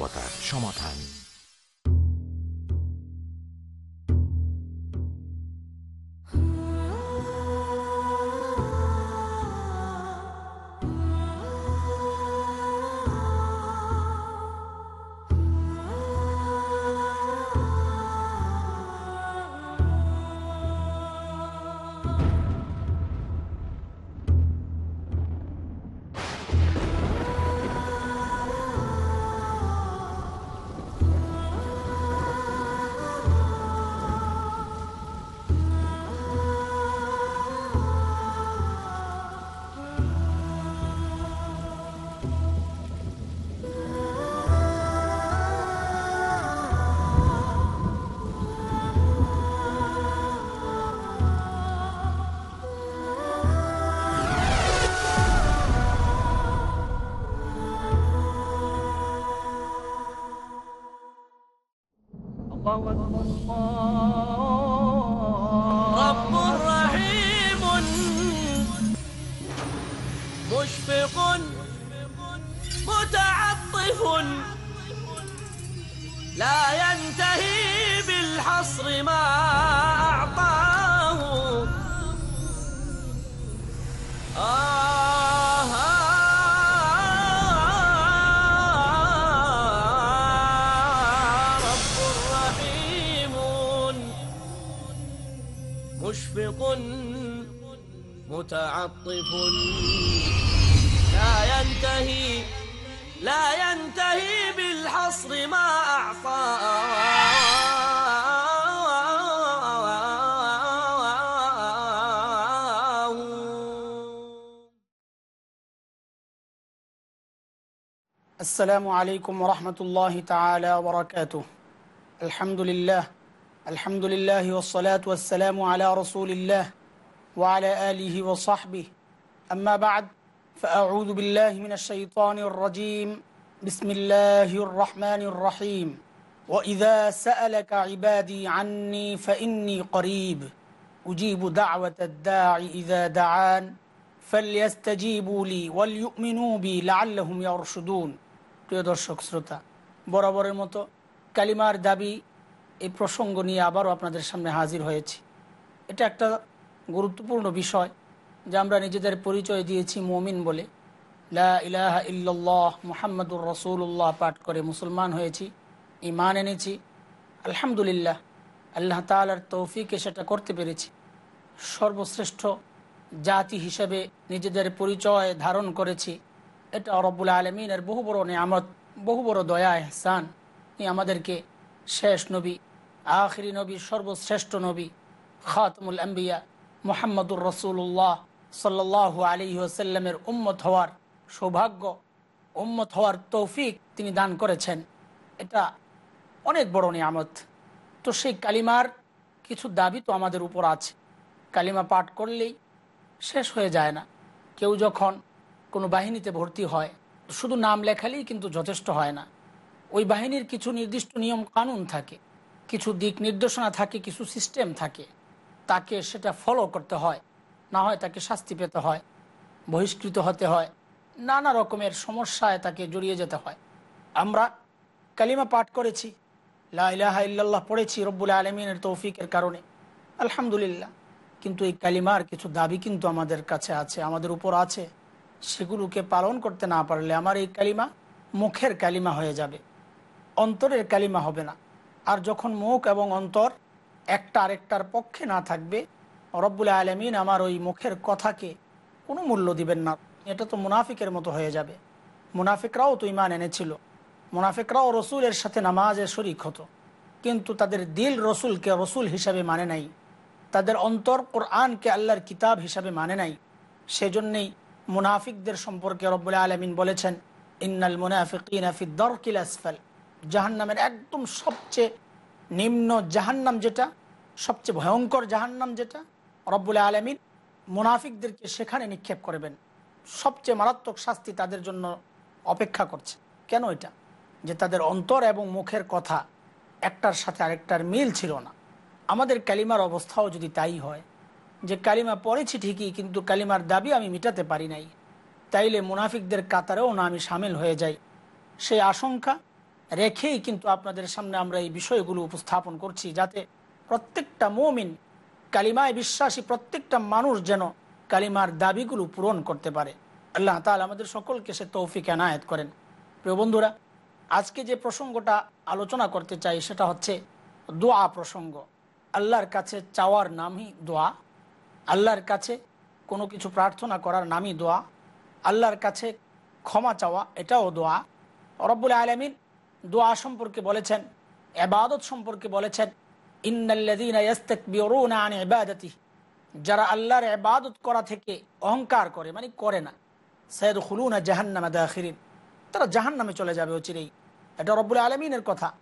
মানবতার সমাধান। رب متعطف لا ينتهي لا ينتهي بالحصر ما أعطاه السلام عليكم ورحمة الله تعالى وبركاته. الحمد لله الحمد لله والصلاة والسلام على رسول الله. وعلى آله وصحبه أما بعد فأعوذ بالله من الشيطان الرجيم بسم الله الرحمن الرحيم وإذا سألك عبادي عني فإني قريب أجيب دعوة الداعي إذا دعان فليستجيبوا لي وليؤمنوا بي لعلهم يرشدون প্রিয় দর্শক শ্রোতা বরাবরের মতো কালিমার দাবি এই প্রসঙ্গ নিয়ে আবারও আপনাদের সামনে হাজির হয়েছি এটা একটা গুরুত্বপূর্ণ বিষয় যে আমরা নিজেদের পরিচয় দিয়েছি মমিন বলে। লা ইলাহা ইল্লাল্লাহ মুহাম্মদুর রসুল্লাহ পাঠ করে মুসলমান হয়েছি ইমান এনেছি, আলহামদুলিল্লাহ আল্লাহ তালার তৌফিকে সেটা করতে পেরেছি। সর্বশ্রেষ্ঠ জাতি হিসেবে নিজেদের পরিচয় ধারণ করেছি। এটা রব্বুল আলমিনের বহু বড় নিয়ামত, বহু বড় দয়া, এহসান। আমাদেরকে শেষ নবী, আখরি নবী, সর্বশ্রেষ্ঠ নবী, খাতমুল আম্বিয়া মোহাম্মদুর রসুল্লাহ সাল্লাহ আলী ওসাল্লামের উম্মত হওয়ার সৌভাগ্য, উম্মত হওয়ার তৌফিক তিনি দান করেছেন। এটা অনেক বড় নিয়ামত। তো সেই কালিমার কিছু দাবি তো আমাদের উপর আছে। কালিমা পাঠ করলেই শেষ হয়ে যায় না। কেউ যখন কোনো বাহিনীতে ভর্তি হয়, শুধু নাম লেখালেই কিন্তু যথেষ্ট হয় না। ওই বাহিনীর কিছু নির্দিষ্ট নিয়ম কানুন থাকে, কিছু দিক নির্দেশনা থাকে, কিছু সিস্টেম থাকে। তাকে সেটা ফলো করতে হয়। না হয় তাকে শাস্তি পেতে হয়, বহিষ্কৃত হতে হয়। নানা রকমের সমস্যায় তাকে জড়িয়ে যেতে হয়। আমরা কালিমা পাঠ করেছি। লা ইলাহা ইল্লাল্লাহ পড়েছি রব্বুল আলমিনের তৌফিকের কারণে। আলহামদুলিল্লাহ। কিন্তু এই কালিমার কিছু দাবি কিন্তু আমাদের কাছে আছে, আমাদের উপর আছে। সেগুলোকে পালন করতে না পারলে আমার এই কালিমা মুখের কালিমা হয়ে যাবে। অন্তরের কালিমা হবে না। আর যখন মুখ এবং অন্তর একটা আরেকটার পক্ষে না থাকবে। রব্বুল আলমিন আমার ওই মুখের কথাকে কোনো মূল্য দিবেন না। এটা তো মুনাফিকের মতো হয়ে যাবে। মুনাফিকরাও তো ইমান এনেছিল। মুনাফিকরাও রসুলের সাথে নামাজের শরিক হতো। কিন্তু তাদের দিল রসুলকে রসুল হিসাবে মানে নাই। তাদের অন্তর কোরআনকে আল্লাহর কিতাব হিসাবে মানে নাই। সেজন্যেই মুনাফিকদের সম্পর্কে রব্বুল আলমিন বলেছেন, ইন্নাল মুনাফিকিন দরকিল আসফাল। জাহান্নামের একদম সবচেয়ে নিম্ন জাহান্নাম যেটা সবচেয়ে ভয়ঙ্কর জাহান্নাম যেটা, রব্বুল আলমিন মুনাফিকদেরকে সেখানে নিক্ষেপ করবেন। সবচেয়ে মারাত্মক শাস্তি তাদের জন্য অপেক্ষা করছে। কেন এটা? যে তাদের অন্তর এবং মুখের কথা একটার সাথে আরেকটার মিল ছিল না। আমাদের কালিমার অবস্থাও যদি তাই হয়, যে কালিমা পড়েছি ঠিকই, কিন্তু কালিমার দাবি আমি মিটাতে পারি নাই। তাইলে মুনাফিকদের কাতারেও না আমি সামিল হয়ে যাই। সেই আশঙ্কা রেখেই কিন্তু আপনাদের সামনে আমরা এই বিষয়গুলো উপস্থাপন করছি, যাতে প্রত্যেকটা মমিন কালিমায় বিশ্বাসী প্রত্যেকটা মানুষ যেন কালিমার দাবিগুলো পূরণ করতে পারে। আল্লাহ তালা আমাদের সকলকে সে তৌফিক এনায়েত করেন। প্রিয় বন্ধুরা, আজকে যে প্রসঙ্গটা আলোচনা করতে চাই সেটা হচ্ছে দোয়া প্রসঙ্গ। আল্লাহর কাছে চাওয়ার নামই দোয়া। আল্লাহর কাছে কোনো কিছু প্রার্থনা করার নামই দোয়া। আল্লাহর কাছে ক্ষমা চাওয়া, এটাও দোয়া। রব্বুল আলমিন দোয়া সম্পর্কে বলেছেন, এবাদত সম্পর্কে বলেছেন ইবাদতি। যারা আল্লাহর এবাদত করা থেকে অহংকার করে মানে করে না। সৈয়দ খুলুনা জাহান্নামা দাখিরিন। তারা জাহান্নামে চলে যাবে অচিরেই। এটা রব্বুল আলমিনের কথা।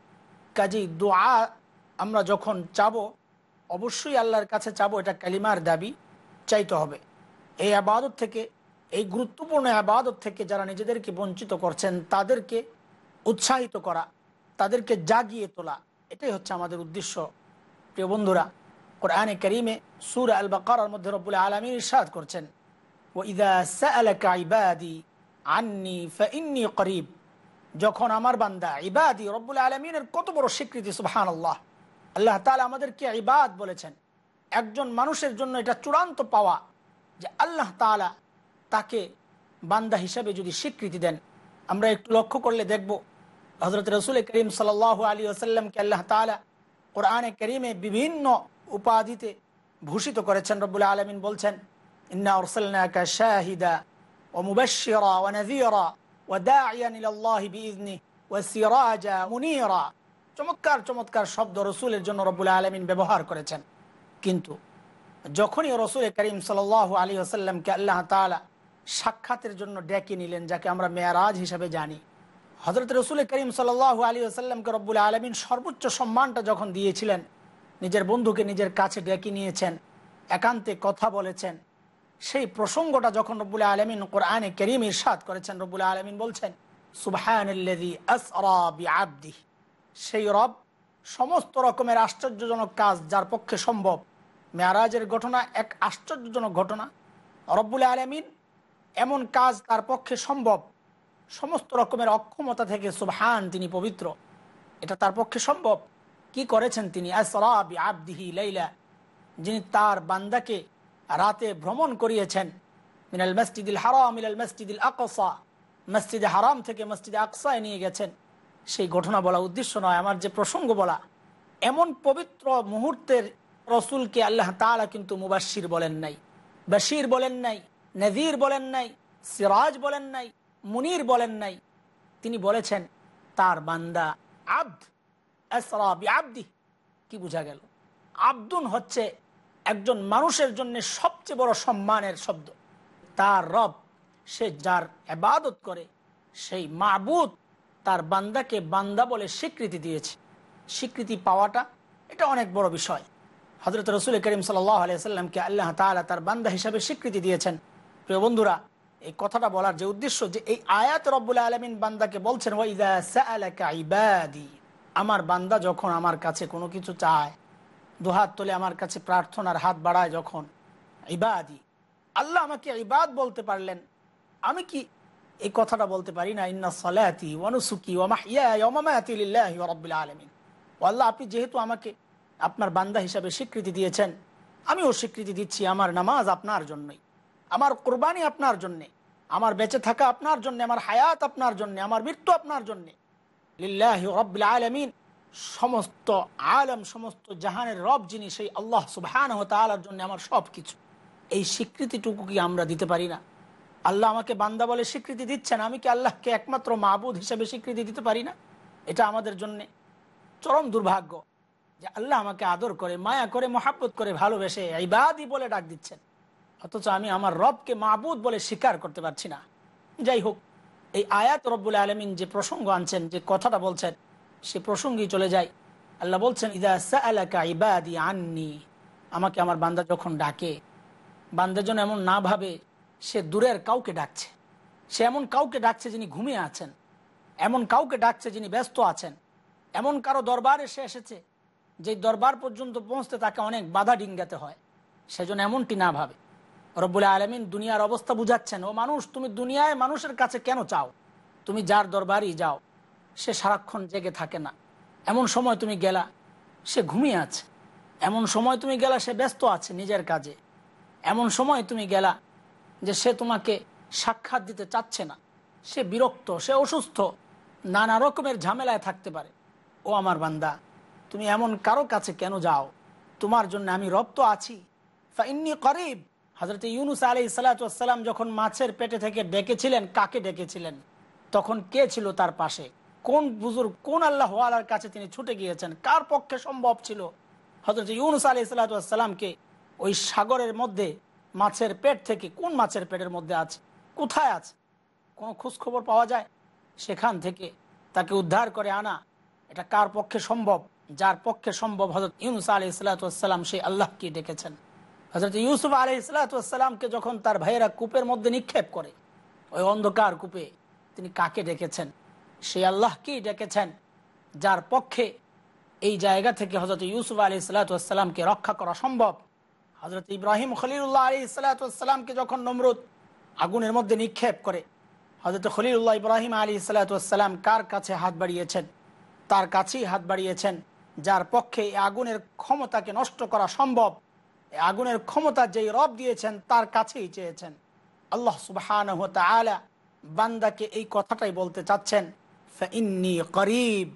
কাজেই দোয়া আমরা যখন চাব, অবশ্যই আল্লাহর কাছে চাবো, এটা কালিমার দাবি, চাইতে হবে। এই আবাদত থেকে, এই গুরুত্বপূর্ণ আবাদত থেকে যারা নিজেদেরকে বঞ্চিত করছেন, তাদেরকে উৎসাহিত করা, তাদেরকে জাগিয়ে তোলা, এটাই হচ্ছে আমাদের উদ্দেশ্য। প্রিয় বন্ধুরা কোরআনে করিমে সুর আল বাকার মধ্যে রব্বুল আলমী ইরশাদ করছেন ও ফাইন্নি করিব যখন আমার বান্দা, ইবাদি, রব্বুল আলমিনের কত বড় স্বীকৃতি সুবহান আল্লাহ আল্লাহ তালা আমাদেরকে ইবাদ বলেছেন। একজন মানুষের জন্য এটা চূড়ান্ত পাওয়া যে আল্লাহ তালা তাকে বান্দা হিসাবে যদি স্বীকৃতি দেন। আমরা একটু লক্ষ্য করলে দেখব হজরত রসুল করিম সাল আলী আসাল্লামকে আল্লাহ তালা কোরআনে করিমে বিভিন্ন উপাধিতে ভূষিত করেছেন রব্বুল আলমিন বলছেন, ইন্না ওরসাল্লাকা শাহিদা ও মুবাশিরা ও নজিরা ও দাইয়ান ইলাল্লাহি বিইজনি ও সিরাজা মুনিরা। চমৎকার চমৎকার শব্দ রসুলের জন্য রব্বুল আলমিন ব্যবহার করেছেন। কিন্তু যখনই রসুল করিম সাল আলী আসাল্লামকে আল্লাহ তালা সাক্ষাতের জন্য ডেকে নিলেন, যাকে আমরা মেয়ারাজ হিসাবে জানি হজরত রসুল করিম সাল আলী আসাল্লামকে রব্বুল আলমিন সর্বোচ্চ সম্মানটা যখন দিয়েছিলেন, নিজের বন্ধুকে নিজের কাছে ডেকে নিয়েছেন, একান্তে কথা বলেছেন, সেই প্রসঙ্গটা যখন রব্বুল আলমিন কোরআনে করিম ইরশাদ করেছেন, রব্বুল আলমিন বলছেন সুবাহানি সেই রব সমস্ত রকমের আশ্চর্যজনক কাজ যার পক্ষে সম্ভব, মেয়ারাজের ঘটনা এক আশ্চর্যজনক ঘটনা। রব্বুল আলমিন এমন কাজ তার পক্ষে সম্ভব সমস্ত রকমের অক্ষমতা থেকে সুবহান তিনি পবিত্র। এটা তার পক্ষে সম্ভব। কি করেছেন তিনি? লাইলা। যিনি তার বান্দাকে রাতে ভ্রমণ করিয়েছেন। মিনাল মসজিদুল হারাম মিনাল মসজিদুল আকসা। মসজিদে হারাম থেকে মসজিদে আকসায় নিয়ে গেছেন। সেই ঘটনা বলা উদ্দেশ্য নয়, আমার যে প্রসঙ্গ বলা। এমন পবিত্র মুহূর্তের রসুলকে আল্লাহ তালা কিন্তু মুবাসির বলেন নাই। বাশির বলেন নাই নজির বলেন নাই, সিরাজ বলেন নাই মুনির বলেন নাই। তিনি বলেছেন, তার বান্দা আব্দ আব্দি কি বোঝা গেল? আব্দুন হচ্ছে একজন মানুষের জন্য সবচেয়ে বড় সম্মানের শব্দ। তার রব, সে যার এবাদত করে, সেই মাবুদ তার বান্দাকে বান্দা বলে স্বীকৃতি দিয়েছে। স্বীকৃতি পাওয়াটা এটা অনেক বড় বিষয়। হজরত রসুল করিম সাল্লাহ সাল্লামকে আল্লাহ তালা তার বান্দা হিসাবে স্বীকৃতি দিয়েছেন। প্রিয় বন্ধুরা এই কথাটা বলার যে উদ্দেশ্য যে এই আয়াত রব্বুল আলমিন বান্দাকে বলছেন আমার বান্দা যখন আমার কাছে কোনো কিছু চায় দুহাত তোলে আমার কাছে প্রার্থনার হাত বাড়ায় যখন, ইবাদি আল্লাহ আমাকে ইবাদ বলতে পারলেন। আমি কি এই কথাটা বলতে পারি না? ইন্না সলাতি রব্বুল আলমিন আল্লাহ, আপনি যেহেতু আমাকে আপনার বান্দা হিসাবে স্বীকৃতি দিয়েছেন, আমিও স্বীকৃতি দিচ্ছি আমার নামাজ আপনার জন্যই। আমার কোরবানি আপনার জন্যে, আমার বেঁচে থাকা আপনার জন্য, আমার হায়াত আপনার জন্য, আমার মৃত্যু আপনার জন্যে। সমস্ত আলম, সমস্ত জাহানের রব যিনি সেই আল্লাহ সুবহান তালার জন্য আমার সব কিছু এই স্বীকৃতিটুকু কি আমরা দিতে পারি না? আল্লাহ আমাকে বান্দা বলে স্বীকৃতি দিচ্ছেন, আমি কি আল্লাহকে একমাত্র মাহবুদ হিসেবে স্বীকৃতি দিতে পারি না? এটা আমাদের জন্য চরম দুর্ভাগ্য যে আল্লাহ আমাকে আদর করে, মায়া করে, মহাব্বত করে, ভালোবেসে, ইবাদি বলে ডাক দিচ্ছেন। অথচ আমি আমার রবকে মাহবুদ বলে স্বীকার করতে পারছি না। যাই হোক, এই আয়াত রব্বুল আলমিন যে প্রসঙ্গ আনছেন, যে কথাটা বলছেন, সে প্রসঙ্গেই চলে যায় আল্লাহ বলছেন, ইদা সালাকা আননি আমাকে আমার বান্দা যখন ডাকে, বান্দা যেন এমন না ভাবে, সে দূরের কাউকে ডাকছে। সে এমন কাউকে ডাকছে যিনি ঘুমিয়ে আছেন, এমন কাউকে ডাকছে যিনি ব্যস্ত আছেন। এমন কারও দরবারে সে এসেছে যে দরবার পর্যন্ত পৌঁছতে তাকে অনেক বাধা ডিঙ্গাতে হয়। সেজন্য এমনটি না ভাবে। রব্বুল আলমিন দুনিয়ার অবস্থা বুঝাচ্ছেন, ও মানুষ, তুমি দুনিয়ায় মানুষের কাছে কেন চাও? তুমি যার দরবারই যাও, সে সারাক্ষণ জেগে থাকে না। এমন সময় তুমি গেলা, সে ঘুমিয়ে আছে। এমন সময় তুমি গেলা, সে ব্যস্ত আছে নিজের কাজে। এমন সময় তুমি গেলা যে সে তোমাকে সাক্ষাৎ দিতে চাচ্ছে না। সে বিরক্ত, সে অসুস্থ, নানা রকমের ঝামেলায় থাকতে পারে। ও আমার বান্দা, তুমি এমন কারও কাছে কেন যাও? তোমার জন্য আমি রব তো আছি। ফাইন্নি করিব হজরত ইউনুস আলি সালাতাম যখন মাছের পেটে থেকে ডেকেছিলেন, কাকে ডেকেছিলেন? তখন কে ছিল তার পাশে? কোন বুজুর্গ, কোন আল্লাহ আলার কাছে তিনি ছুটে গিয়েছেন? কার পক্ষে সম্ভব ছিল? হজরত ইউনুস আলি সালাতামকে ওই সাগরের মধ্যে, মাছের পেট থেকে, কোন মাছের পেটের মধ্যে আছে? কোথায় আছে? কোনো খোঁজ খবর পাওয়া যায়? সেখান থেকে তাকে উদ্ধার করে আনা। এটা কার পক্ষে সম্ভব? যার পক্ষে সম্ভব হজরত ইউনুস আলি সালাতাম সেই আল্লাহকে ডেকেছেন। হজরত ইউসুফ আলি সালাতামকে যখন তার ভাইয়েরা কূপের মধ্যে নিক্ষেপ করে, ওই অন্ধকার কূপে তিনি কাকে ডেকেছেন? সেই আল্লাহকেই ডেকেছেন? যার পক্ষে এই জায়গা থেকে হজরত ইউসুফ আলি সালাতামকে রক্ষা করা সম্ভব? হজরত ইব্রাহিম খলিল্লাহ আলী সালাতামকে যখন নমরুদ আগুনের মধ্যে নিক্ষেপ করে হজরত খলিল্লাহ ইব্রাহিম আলী সালাতাম কার কাছে হাত বাড়িয়েছেন? তার কাছেই হাত বাড়িয়েছেন, যার পক্ষে এই আগুনের ক্ষমতাকে নষ্ট করা সম্ভব? আগুনের ক্ষমতা যেই রব দিয়েছেন, তার কাছেই চেয়েছেন। আল্লাহ সুবাহ বান্দাকে এই কথাটাই বলতে চাচ্ছেন ইন্নি করিব।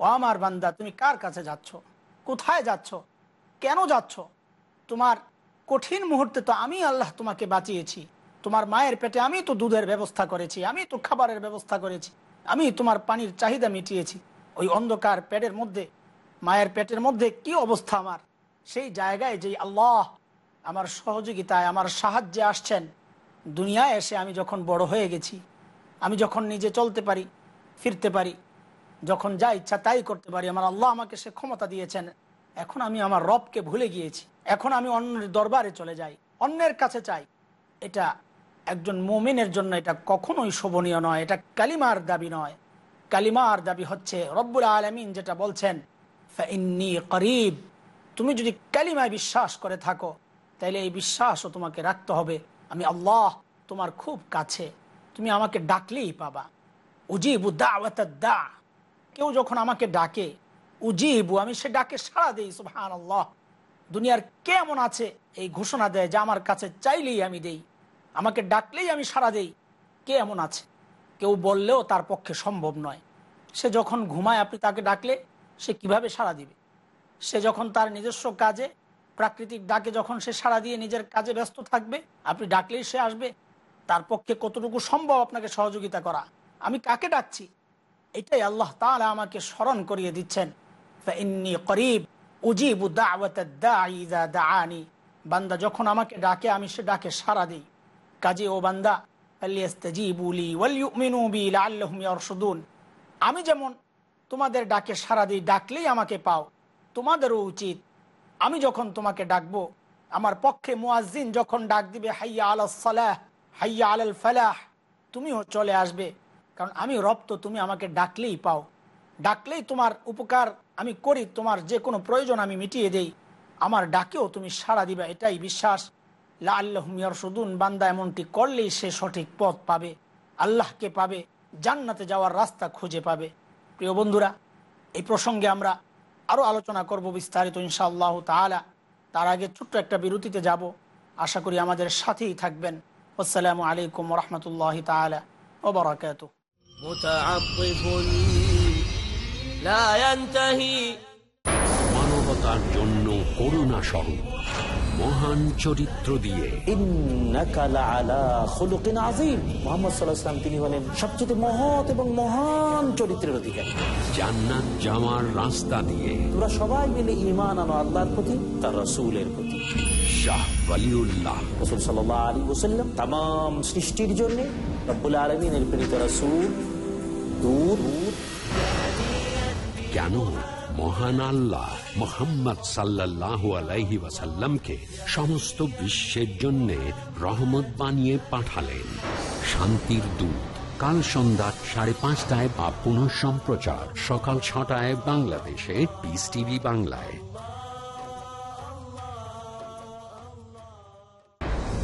ও আমার বান্দা, তুমি কার কাছে যাচ্ছ? কোথায় যাচ্ছ? কেন যাচ্ছ? তোমার কঠিন মুহূর্তে তো আমি আল্লাহ তোমাকে বাঁচিয়েছি। তোমার মায়ের পেটে আমি তো দুধের ব্যবস্থা করেছি আমি তো খাবারের ব্যবস্থা করেছি আমি তোমার পানির চাহিদা মিটিয়েছি। ওই অন্ধকার পেটের মধ্যে, মায়ের পেটের মধ্যে কি অবস্থা আমার? সেই জায়গায় যেই আল্লাহ আমার সহযোগিতায়, আমার সাহায্যে আসছেন, দুনিয়ায় এসে আমি যখন বড় হয়ে গেছি, আমি যখন নিজে চলতে পারি, ফিরতে পারি, যখন যা ইচ্ছা তাই করতে পারি, আমার আল্লাহ আমাকে সে ক্ষমতা দিয়েছেন, এখন আমি আমার রবকে ভুলে গিয়েছি, এখন আমি অন্যের দরবারে চলে যাই, অন্যের কাছে চাই। এটা একজন মোমিনের জন্য এটা কখনোই শোভনীয় নয়, এটা কালিমার দাবি নয়। কালিমার দাবি হচ্ছে, রব্বুল আলমিন যেটা বলছেন করিব তুমি যদি কালিমায় বিশ্বাস করে থাকো তাহলে এই বিশ্বাসও তোমাকে রাখতে হবে। আমি আল্লাহ তোমার খুব কাছে। তুমি আমাকে ডাকলেই পাবা। উজিবু দা কেউ যখন আমাকে ডাকে, উজিবু, আমি সে ডাকে সাড়া দিই সুহান আল্লাহ দুনিয়ার কেমন আছে এই ঘোষণা দেয় যে আমার কাছে চাইলেই আমি দেই। আমাকে ডাকলেই আমি সাড়া দেই। কে এমন আছে? কেউ বললেও তার পক্ষে সম্ভব নয়। সে যখন ঘুমায়, আপনি তাকে ডাকলে সে কীভাবে সাড়া দিবে? সে যখন তার নিজস্ব কাজে, প্রাকৃতিক ডাকে যখন সে সাড়া দিয়ে নিজের কাজে ব্যস্ত থাকবে, আপনি ডাকলেই সে আসবে। তার পক্ষে কতটুকু সম্ভব আপনাকে সহযোগিতা করা? আমি কাকে ডাকছি? এটাই আল্লাহ তালা আমাকে স্মরণ করিয়ে দিচ্ছেন। করিব উজিবু বান্দা যখন আমাকে ডাকে, আমি সে ডাকে সাড়া দিই। কাজে ও বান্দা আমি যেমন তোমাদের ডাকে সারা দিই, ডাকলেই আমাকে পাও। তোমাদেরও উচিত। আমি যখন তোমাকে ডাকবো, আমার পক্ষে মুয়াজ্জিন যখন ডাক দিবে, হাইয়া আল সালাহ, হাইয়া আল ফালাহ তুমিও চলে আসবে। কারণ আমি রপ্ত তুমি আমাকে ডাকলেই পাও। ডাকলেই তোমার উপকার আমি করি, তোমার যে কোনো প্রয়োজন আমি মিটিয়ে দেই। আমার ডাকেও তুমি সাড়া দিবে, এটাই বিশ্বাস। লা আল্লাহ আল্লাহমিয়ার সুদুন বান্দা এমনটি করলেই সে সঠিক পথ পাবে। আল্লাহকে পাবে, জান্নাতে যাওয়ার রাস্তা খুঁজে পাবে। প্রিয় বন্ধুরা, এই প্রসঙ্গে আমরা আরও আলোচনা করব বিস্তারিত ইনশাআল্লাহ তালা তার আগে ছোট্ট একটা বিরতিতে যাব। আশা করি আমাদের সাথেই থাকবেন। আসসালামু আলাইকুম রহমতুল্লাহ তালা ওবরাকাত মানবতার জন্য করুণা স্বরূপ মহান চরিত্র দিয়ে। তিনি হলেন সবচেয়ে মহৎ এবং মহান চরিত্রের অধিকারী। জান্নাত জামার রাস্তা দিয়ে। তোরা সবাই মিলে ইমান আনো আল্লাহর প্রতি তার রসুলের প্রতি। শাহ সৃষ্টির দূর। কেন? মহান আল্লাহ মোহাম্মদ সাল্লাহ আলাইহি ওয়াসাল্লামকে সমস্ত বিশ্বের জন্য রহমত বানিয়ে পাঠালেন। শান্তির দূত। কাল সন্ধ্যা সাড়ে পাঁচটায় বা পুনঃ সম্প্রচার সকাল ছটায় বাংলাদেশে পিস টিভি বাংলায়।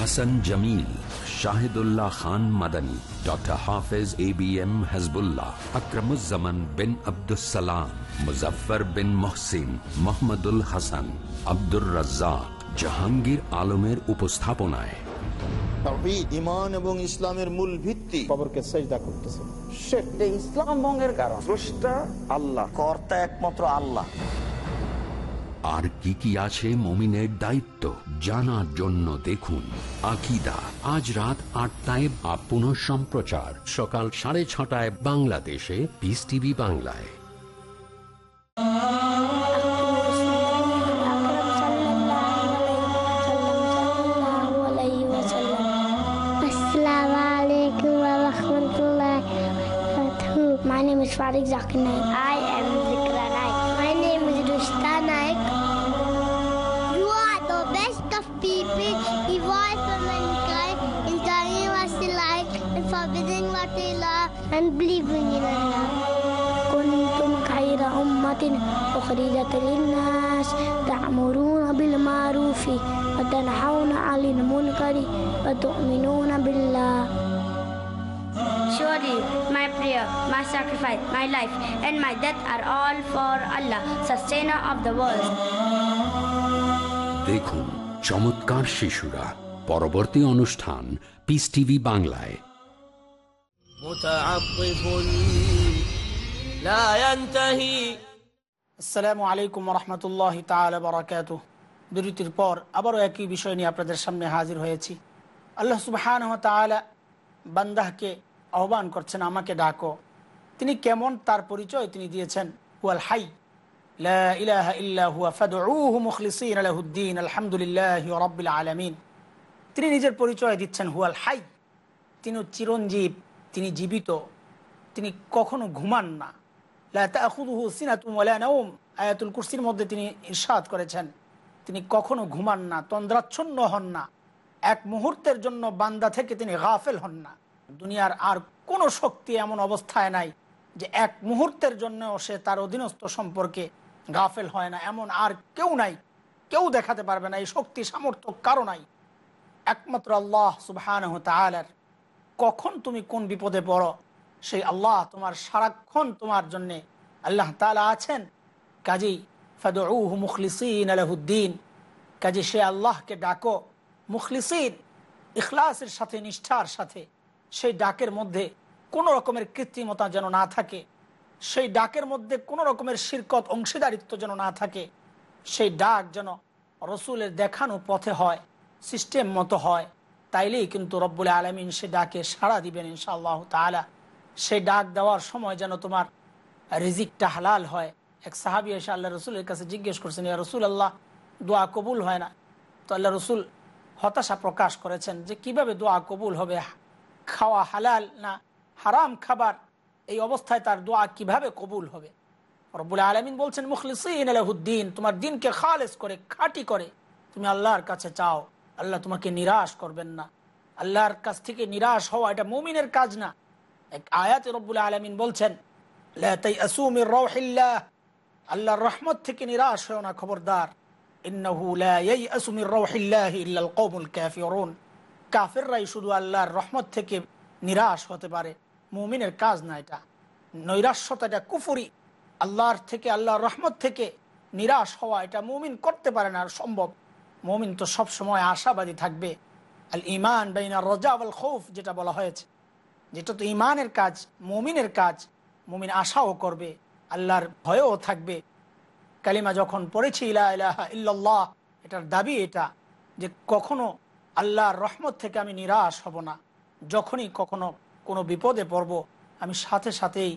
Hasan Jamil Shahidullah Khan Madani doctor Hafez A B M Hazbullah Akramuzzaman bin Abdussalam Muzaffar bin Mohsin Mohammadul Hasan Abdur Razzaq Jahangir আলমের উপস্থাপনায়। ইমান এবং ইসলামের মূল ভিত্তি। কবরকে সেজদা করতেছে। ইসলাম ভঙ্গের কারণ। স্রষ্টা আল্লাহ কর্তা একমাত্র আল্লাহ। আর কি কি আছে মমিনের দায়িত্ব জানার জন্য দেখুন। আকিদা, আজ রাত আটটায় বা পুনঃ সম্প্রচার, সকাল সাড়ে ছটায় বাংলাদেশে পিস টিভি বাংলায়। My. I am the He, he was for mankind in telling what they like and forbidding what they love. And believing in Allah. كنتم للناس تأمرون بالمعروف وتنحون عن المنكر وتؤمنون بالله Surely my prayer, my sacrifice, my life and my death are all for Allah, sustainer of the world. देखो চমৎকার শিশুরা। পরবর্তী অনুষ্ঠান piece TV বাংলায়। আলাইকুম বিরতির পর আবারও একই বিষয় নিয়ে আপনাদের সামনে হাজির হয়েছি। আল্লাহ সুবহান বান্দাহকে আহ্বান করছেন আমাকে ডাকো। তিনি কেমন তার পরিচয় তিনি দিয়েছেন। ওয়াল হাই। লা ইলাহা ইল্লা হুয়া ফাদউহু মুখলিসিন লাহুদ্দিন আলহামদুলিল্লাহি রাব্বিল আলামিন। তিনি নিজের পরিচয় দিচ্ছেন হুয়াল হাই। তিনি চিরঞ্জীব, তিনি জীবিত, তিনি কখনো ঘুমান না। লা তাখুযুহু সিনাতুন ওয়ালা নাওম। আয়াতুল কুরসির মধ্যে তিনি ইরশাদ করেছেন। তিনি কখনো ঘুমান না, তন্দ্রাচ্ছন্ন হন না। এক মুহূর্তের জন্য বান্দা থেকে তিনি গাফেল হন না। দুনিয়ার আর কোনো শক্তি এমন অবস্থায় নাই যে এক মুহূর্তের জন্য সে তার অধীনস্থ সম্পর্কে গাফেল হয় না, এমন আর কেউ নাই। কেউ দেখাতে পারবে না, এই শক্তি, সামর্থ্য কারও নাই। একমাত্র আল্লাহ সুবহান তালার কখন তুমি কোন বিপদে পড়ো, সেই আল্লাহ তোমার সারাক্ষণ তোমার জন্যে আল্লাহ তালা আছেন। কাজী ফাদউহ মুখলিসিন আলহুদ্দিন। কাজে সে আল্লাহকে ডাকো, মুখলিসিন, ইখলাসের সাথে, নিষ্ঠার সাথে। সেই ডাকের মধ্যে কোনো রকমের কৃত্রিমতা যেন না থাকে। সেই ডাকের মধ্যে কোনো রকমের শিরকত, অংশীদারিত্ব যেন না থাকে। সেই ডাক যেন রসুলের দেখানো পথে হয়, সিস্টেম মতো হয়। তাইলেই কিন্তু রব্বুল আলমিন সে ডাকে সাড়া দিবেন ইনশাআল্লাহ তালা সেই ডাক দেওয়ার সময় যেন তোমার রিজিকটা হালাল হয়। এক সাহাবি এসে আল্লাহ রসুলের কাছে জিজ্ঞেস করছেন, ইয়া রসুল আল্লাহ দোয়া কবুল হয় না? তো আল্লাহ রসুল হতাশা প্রকাশ করেছেন যে কীভাবে দোয়া কবুল হবে? খাওয়া হালাল না? হারাম খাবার এই অবস্থায় তার দোয়া কীভাবে কবুল হবে? রব্বুল আলমিন বলছেন, মুখলিসিন আলহুদ্দিন, তোমার দিনকে খালেস করে, খাঁটি করে। তুমি আল্লাহর কাছে চাও। আল্লাহ তোমাকে নিরাশ করবেন না। আল্লাহর কাছ থেকে নিরাশ হওয়া এটা মুমিনের কাজ না। এক আয়াতে রব্বুল আলমিন বলছেন আল্লাহর রহমত থেকে নিরাশ হয় না, খবরদার। কাফেররাই শুধু আল্লাহর রহমত থেকে নিরাশ হতে পারে। মুমিনের কাজ না এটা। নৈরাশ্যতা এটা কুফুরি। আল্লাহর থেকে, আল্লাহর রহমত থেকে নিরাশ হওয়া এটা মুমিন করতে পারে না আর সম্ভব। মুমিন তো সব সময় আশাবাদী থাকবে। আল ইমান বাইনা রজা আল খৌফ যেটা বলা হয়েছে। যেটা তো ইমানের কাজ, মুমিনের কাজ। মুমিন আশাও করবে, আল্লাহর ভয়ও থাকবে। কালিমা যখন পড়েছি ইলা ইলাহা ইল্লাল্লাহ, এটার দাবি এটা যে কখনো আল্লাহর রহমত থেকে আমি নিরাশ হব না। যখনই কখনো কোনো বিপদে পড়ব, আমি সাথে সাথেই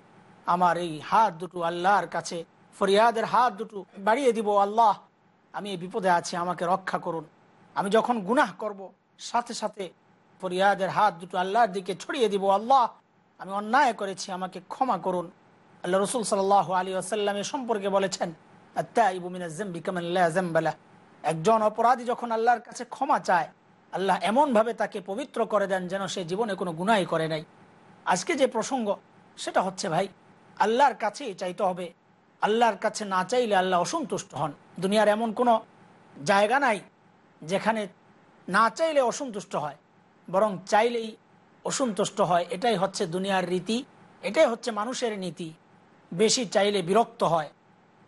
আমার এই হাত দুটো আল্লাহর কাছে, ফরিয়াদের হাত দুটো বাড়িয়ে দিব, আল্লাহ, আমি এই বিপদে আছি, আমাকে রক্ষা করুন। আমি যখন গুনাহ করব, সাথে সাথে ফরিয়াদের হাত দুটো আল্লাহর দিকে ছড়িয়ে দিব, আল্লাহ, আমি অন্যায় করেছি, আমাকে ক্ষমা করুন। আল্লাহ রসুল সাল আলী আসাল্লামের সম্পর্কে বলেছেন একজন অপরাধী যখন আল্লাহর কাছে ক্ষমা চায়, আল্লাহ এমনভাবে তাকে পবিত্র করে দেন যেন সে জীবনে কোনো গুনাই করে নাই। আজকে যে প্রসঙ্গ, সেটা হচ্ছে ভাই, আল্লাহর কাছেই চাইতে হবে। আল্লাহর কাছে না চাইলে আল্লাহ অসন্তুষ্ট হন। দুনিয়ার এমন কোনো জায়গা নাই যেখানে না চাইলে অসন্তুষ্ট হয়, বরং চাইলেই অসন্তুষ্ট হয়। এটাই হচ্ছে দুনিয়ার রীতি, এটাই হচ্ছে মানুষের নীতি। বেশি চাইলে বিরক্ত হয়।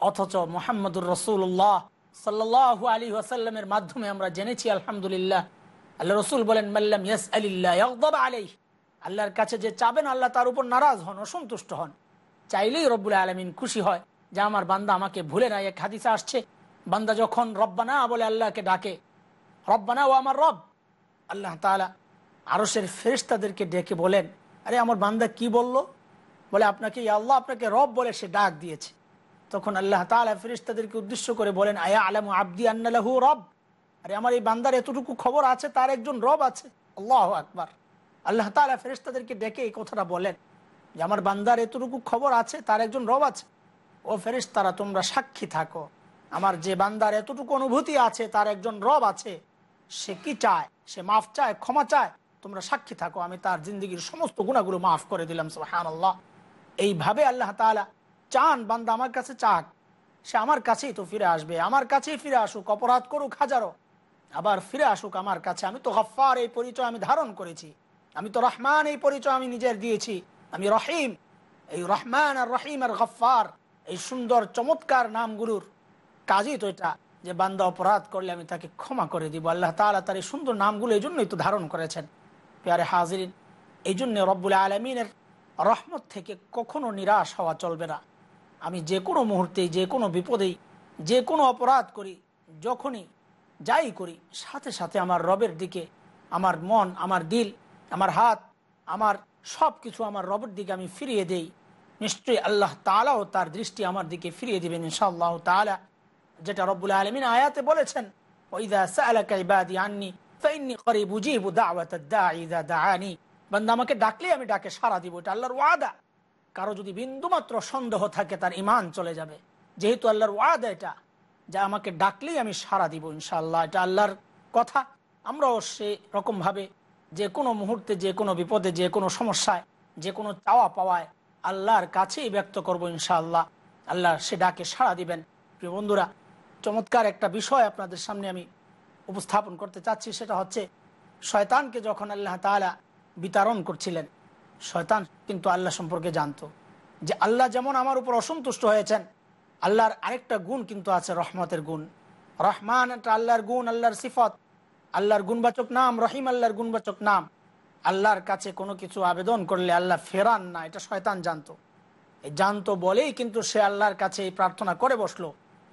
অথচ মোহাম্মদুর রসুল্লাহ সাল্লাহ আলী ওয়াসাল্লামের মাধ্যমে আমরা জেনেছি, আলহামদুলিল্লাহ। আল্লাহ রসুল বলেন মাল্লাম ইয়াস আলিল্লাহ আলাই আল্লাহর কাছে যে চাবেন, আল্লাহ তার উপর নারাজ হন, অসন্তুষ্ট হন। চাইলেই রব্বুল আলমিন খুশি হয় যে আমার বান্দা আমাকে ভুলে নাই। এক হাদিসা আসছে, বান্দা যখন রব্বানা বলে আল্লাহকে ডাকে, রব্বানা ও আমার রব, আল্লাহ তালা আরসের ফেরিস্তাদেরকে ডেকে বলেন, আরে আমার বান্দা কি বলল? বলে, আপনাকে আল্লাহ, আপনাকে রব বলে সে ডাক দিয়েছে। তখন আল্লাহ তালা ফেরিস্তাদেরকে উদ্দেশ্য করে বলেন, আয়া আলম আব্দি আন্নালাহু রব? আরে আমার এই বান্দার এতটুকু খবর আছে, তার একজন রব আছে। আল্লাহ আকবার। আল্লাহ তালা ফেরিস্তাদেরকে ডেকে এই কথাটা বলেন যে, আমার বান্দার এতটুকু খবর আছে, তার একজন রব আছে। ও ফেরিস্তারা তোমরা সাক্ষী থাকো। আমার যে বান্দার এতটুকু অনুভূতি আছে, তার একজন রব আছে। সে কি চায়? সে মাফ চায়, ক্ষমা চায়? তোমরা সাক্ষী থাকো, আমি তার জিন্দগির সমস্ত গুণাগুলো মাফ করে দিলাম সোহান আল্লাহ এইভাবে আল্লাহ তালা চান, বান্দা আমার কাছে চাক। সে আমার কাছেই তো ফিরে আসবে, আমার কাছেই ফিরে আসুক, অপরাধ করুক হাজারো। আবার ফিরে আসুক আমার কাছে, আমি তো গফার এই পরিচয় আমি ধারণ করেছি। আমি তো রহমান এই পরিচয় আমি নিজের দিয়েছি। আমি রহিম, এই রহমান আর রহিম আর গফার এই সুন্দর চমৎকার নামগুলোর কাজই তো এটা যে বান্দা অপরাধ করলে আমি তাকে ক্ষমা করে দিব। আল্লাহ তালা তার এই সুন্দর নামগুলো এই জন্যই তো ধারণ করেছেন। পেয়ারে হাজির এই জন্য রব্বুল আলমিনের রহমত থেকে কখনো নিরাশ হওয়া চলবে না। আমি যে কোনো মুহূর্তে যে কোনো বিপদেই, যে কোনো অপরাধ করি, যখনই যাই করি, সাথে সাথে আমার রবের দিকে, আমার মন, আমার দিল আমার হাত, আমার সব কিছু আমার রবের দিকে আমি ফিরিয়ে দেই। নিশ্চয়ই আল্লাহ তালাও তার দৃষ্টি আমার দিকে ফিরিয়ে দেবেন ইনশাআল্লাহ তালা যেটা রব্বুল আলমিন আয়াতে বলেছেন ওইদা সালাকা ইবাদি আননি, ফাইন্নি করিব উজিবু দাওয়াত ইযা দাআনি। বান্দা আমাকে ডাকলে আমি ডাকে সারা দিব, এটা আল্লাহর ওয়াদা। কারও যদি বিন্দুমাত্র সন্দেহ থাকে, তার ইমান চলে যাবে। যেহেতু আল্লাহর ওয়াদা এটা, যা আমাকে ডাকলেই আমি সারা দিব ইনশাআল্লাহ, এটা আল্লাহর কথা। আমরাও সে রকমভাবে যে কোনো মুহূর্তে যে কোনো বিপদে যে কোনো সমস্যায় যে কোনো চাওয়া পাওয়ায় আল্লাহর কাছেই ব্যক্ত করব ইনশাআল্লাহ। আল্লাহ সে ডাকে সাড়া দিবেন। প্রিয় বন্ধুরা, চমৎকার একটা বিষয় আপনাদের সামনে আমি উপস্থাপন করতে চাচ্ছি, সেটা হচ্ছে শয়তানকে যখন আল্লাহ তালা বিতরণ করছিলেন, শয়তান কিন্তু আল্লাহ সম্পর্কে জানতো যে আল্লাহ যেমন আমার উপর অসন্তুষ্ট হয়েছেন, আল্লাহর আরেকটা গুণ কিন্তু আছে রহমতের গুণ। রহমান একটা আল্লাহর গুণ, আল্লাহর সিফত। আল্লাহর গুণবাচক নাম, রহিম আল্লাহর গুণবাচক নাম। আল্লাহর কাছে কোনো কিছু আবেদন করলে আল্লাহ ফেরান না, এটা শয়তান জানতো। জানতো বলেই কিন্তু সে আল্লাহর কাছে এই প্রার্থনা করে বসল।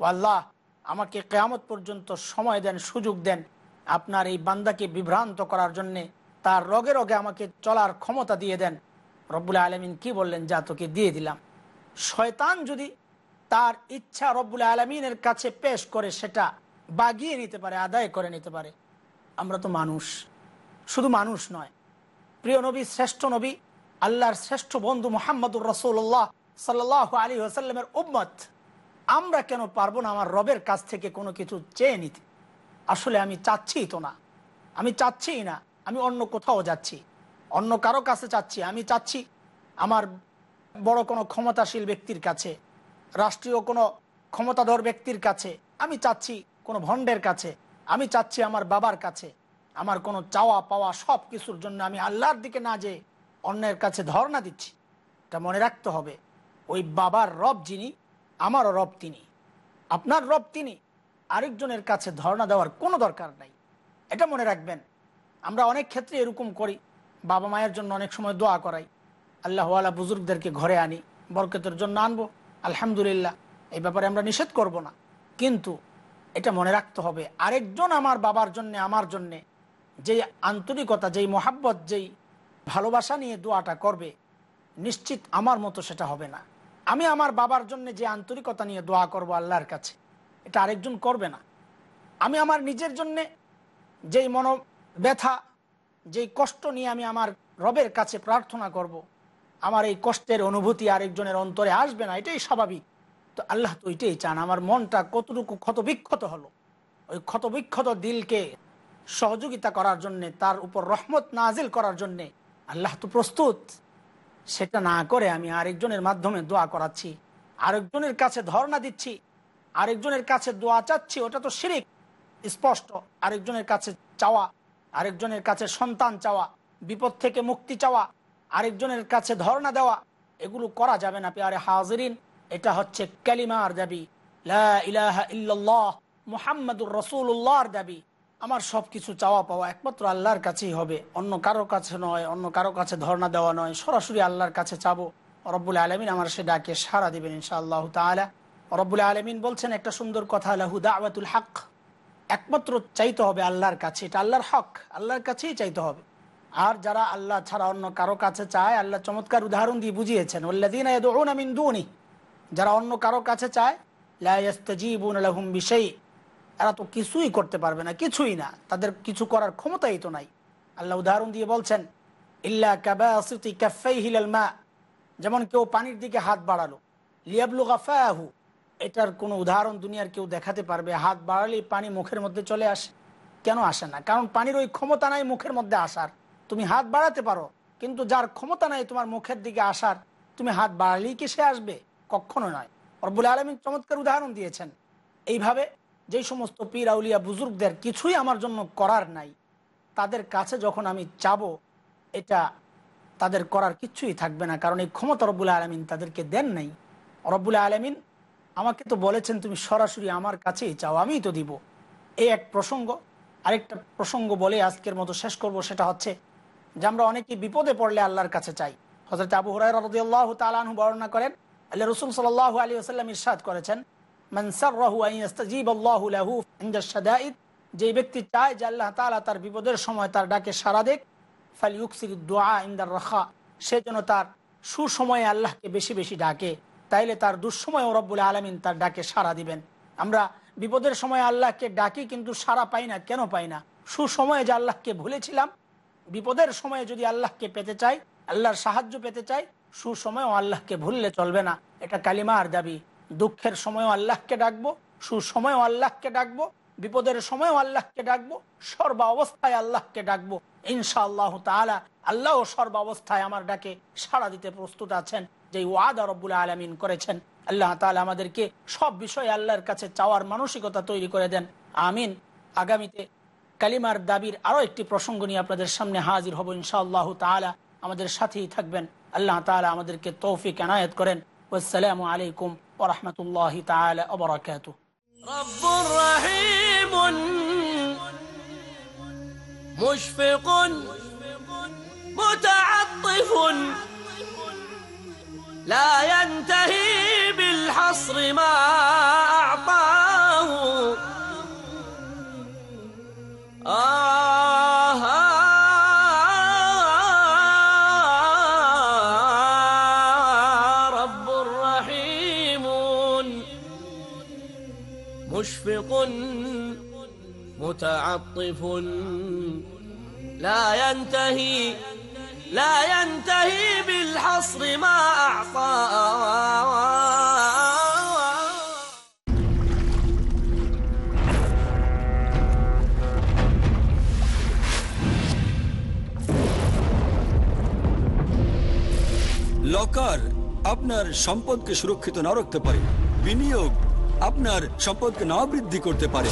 ও আল্লাহ, আমাকে কেয়ামত পর্যন্ত সময় দেন, সুযোগ দেন আপনার এই বান্দাকে বিভ্রান্ত করার জন্যে। তার রগে রগে আমাকে চলার ক্ষমতা দিয়ে দেন। রব্বুল আলমিন কি বললেন? যা তোকে দিয়ে দিলাম। শয়তান যদি তার ইচ্ছা রব্বুল আলমিনের কাছে পেশ করে, সেটা বাগিয়ে নিতে পারে, আদায় করে নিতে পারে। আমরা তো মানুষ। শুধু মানুষ নয়। প্রিয় নবী, শ্রেষ্ঠ নবী, আল্লাহর শ্রেষ্ঠ বন্ধু মোহাম্মদুর রসুল্লাহ সাল্লাহ আলী আসাল্লামের উম্মত। আমরা কেন পারব না আমার রবের কাছ থেকে কোনো কিছু চেয়ে নিতে? আসলে আমি চাচ্ছি তো না। আমি চাচ্ছি না। আমি অন্য কোথাও যাচ্ছি। অন্য কারও কাছে চাচ্ছি। আমি চাচ্ছি আমার বড় কোনো ক্ষমতাশীল ব্যক্তির কাছে, রাষ্ট্রীয় কোনো ক্ষমতাধর ব্যক্তির কাছে। আমি চাচ্ছি কোনো ভণ্ডের কাছে। আমি চাচ্ছি আমার বাবার কাছে, আমার কোনো চাওয়া পাওয়া সব কিছুর জন্য আমি আল্লাহর দিকে না যে অন্যের কাছে ধর্ণা দিচ্ছি। এটা মনে রাখতে হবে, ওই বাবার রব যিনি, আমারও রব তিনি। আপনার রব তিনি, আরেকজনের কাছে ধর্ণা দেওয়ার কোনো দরকার নাই। এটা মনে রাখবেন, আমরা অনেক ক্ষেত্রে এরকম করি, বাবা মায়ের জন্য অনেক সময় দোয়া করাই আল্লাহওয়ালা বুজুর্গদেরকে ঘরে আনি, বরকতের জন্য আনব, আলহামদুলিল্লাহ, এই ব্যাপারে আমরা নিষেধ করব না। কিন্তু এটা মনে রাখতে হবে। আরেকজন আমার বাবার জন্যে, আমার জন্যে যেই আন্তরিকতা, যেই মোহাব্বত, যেই ভালোবাসা নিয়ে দোয়াটা করবে, নিশ্চিত আমার মতো সেটা হবে না। আমি আমার বাবার জন্য যে আন্তরিকতা নিয়ে দোয়া করব আল্লাহর কাছে, এটা আরেকজন করবে না। আমি আমার নিজের জন্যে যেই মনো ব্যথা, যেই কষ্ট নিয়ে আমি আমার রবের কাছে প্রার্থনা করব। আমার এই কষ্টের অনুভূতি আরেকজনের অন্তরে আসবে না, এটাই স্বাভাবিক। তো আল্লাহ তো এটাই চান। আমার মনটা কতটুকু ক্ষতবিক্ষত হলো, ওই ক্ষতবিক্ষত দিলকে সহযোগিতা করার জন্যে, তার উপর রহমত নাজিল করার জন্যে আল্লাহ তো প্রস্তুত। সেটা না করে আমি আরেকজনের মাধ্যমে দোয়া করাচ্ছি, আরেকজনের কাছে ধর্ণা দিচ্ছি, আরেকজনের কাছে দোয়া চাচ্ছি, ওটা তো শিরিক, স্পষ্ট। আরেকজনের কাছে চাওয়া, আরেকজনের কাছে সন্তান চাওয়া, বিপদ থেকে মুক্তি চাওয়া, আরেকজনের কাছে ধর্ণা দেওয়া, এগুলো করা যাবে না, পেয়ারে হাজরিন। এটা হচ্ছে ক্যালিমার দাবি। ইলাহা ইল্লাল্লাহ, মুহাম্মাদুর রসুল্লাহর দাবি। আমার সব কিছু চাওয়া পাওয়া একমাত্র আল্লাহর কাছেই হবে। অন্য কারও কাছে নয়, অন্য কারও কাছে ধর্ণা দেওয়া নয়। সরাসরি আল্লাহর কাছে চাবো। রব্বুল আলমিন আমার সে ডাকে সারা দিবেন ইনশাআল্লাহ তালা রব্বুল আলমিন বলছেন একটা সুন্দর কথা, লাহু দাওয়াতুল হক। একমাত্র চাইতে হবে আল্লাহর কাছে, এটা আল্লাহর হক। আল্লাহর কাছেই চাইতে হবে। আর যারা আল্লাহ ছাড়া অন্য কারও কাছে চায়, আল্লাহ চমৎকার উদাহরণ দিয়ে বুঝিয়েছেন। ওল্লাদিন মিন দুনি যারা অন্য কারও কাছে চায় বিষয় এরা তো কিছুই করতে পারবে না, কিছুই না। তাদের কিছু করার ক্ষমতাই তো নাই। আল্লাহ উদাহরণ দিয়ে বলছেন, ইল্লা মা যেমন কেউ পানির দিকে হাত বাড়ালো। লিয়াবলু গাফাহু এটার কোনো উদাহরণ দুনিয়ার কেউ দেখাতে পারবে। হাত বাড়ালেই পানি মুখের মধ্যে চলে আসে। কেন আসে না? কারণ পানির ওই ক্ষমতা নাই মুখের মধ্যে আসার। তুমি হাত বাড়াতে পারো, কিন্তু যার ক্ষমতা নাই তোমার মুখের দিকে আসার, তুমি হাত বাড়ালেই কি সে আসবে? কখনো নয়। রব্বুল আলমিন চমৎকার উদাহরণ দিয়েছেন। এইভাবে যেই সমস্ত পীর, আউলিয়া, বুজুর্গদের কিছুই আমার জন্য করার নাই, তাদের কাছে যখন আমি চাব এটা তাদের করার কিচ্ছুই থাকবে না, কারণ এই ক্ষমতা রব্বুল আলমিন তাদেরকে দেন নাই। রব্বুল আলমিন আমাকে তো বলেছেন, তুমি সরাসরি আমার কাছেই চাও, আমিই তো দিব। এই এক প্রসঙ্গ। আরেকটা প্রসঙ্গ বলে আজকের মতো শেষ করব, সেটা হচ্ছে যে আমরা অনেকে বিপদে পড়লে আল্লাহর কাছে চাই। হজরত আবু হরাই রদিয়াল্লাহ তালাহু বর্ণনা করেন আল্লাহ রসুল সাল আলী আসাল্লাম ইরশাদ করেছেন যে ব্যক্তি চায় যে আল্লাহ তালা তার বিপদের সময় তার ডাকে সারা দেখ ফালিউকসির দোয়া ইন্দার রাখা সে যেন তার সুসময়ে আল্লাহকে বেশি বেশি ডাকে, তাইলে তার দুঃসময় রব্বুল আলমিন তার ডাকে সারা দিবেন। আমরা বিপদের সময় আল্লাহকে ডাকি কিন্তু সারা পাই না, কেন পাই না? সুসময়ে যে আল্লাহকে ভুলেছিলাম, বিপদের সময়ে যদি আল্লাহকে পেতে চাই, আল্লাহর সাহায্য পেতে চাই সুসময়েও আল্লাহকে ভুললে চলবে না। এটা কালিমার দাবি। দুঃখের সময়ও আল্লাহকে ডাকবো, সুসময়েও আল্লাহকে ডাকবো, বিপদের সময়ও আল্লাহকে ডাকবো সর্ব অবস্থায় আল্লাহকে ডাকবো। ইনশা আল্লাহ তালা আল্লাহ সর্ব অবস্থায় আমার ডাকে সাড়া দিতে প্রস্তুত আছেন যে ওয়াদা রব্বুল আলমিন করেছেন। আল্লাহ তালা আমাদেরকে সব বিষয়ে আল্লাহর কাছে চাওয়ার মানসিকতা তৈরি করে দেন। আমিন। আগামীতে কালিমার দাবির আরও একটি প্রসঙ্গ নিয়ে আপনাদের সামনে হাজির হব ইনশাআল্লাহ তালা আমাদের সাথেই থাকবেন। আল্লাহ তালা আমাদেরকে তৌফিক এনায়ত করেন আসসালামু আলাইকুম ওরহমতুল্লাহ তালা ওবরাকাত رب رحيم مشفق متعطف لا ينتهي بالحصر ما متعطف لا ينتهي لا ينتهي بالحصر ما أعطى লকার আপনার সম্পদকে সুরক্ষিত না রাখতে পারে বিনিয়োগ আপনার সম্পদকে না বৃদ্ধি করতে পারে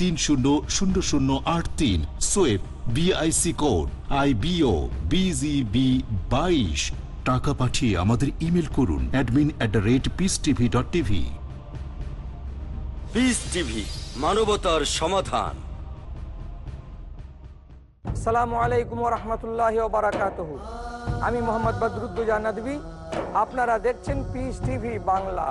তিন শূন্য শূন্য শূন্য আট তিন। সোয়েব BIC code I BO BGB বাইশ। টাকা পাঠিয়ে আমাদের ইমেল করুন admin at the rate peace TV dot TV peace TV মানবতার সমাধান। আসসালামু আলাইকুম রহমতুল্লাহ বারাকাত আমি মোহাম্মদ বদরুদ্দুজা নদী আপনারা দেখছেন পিস টিভি বাংলা।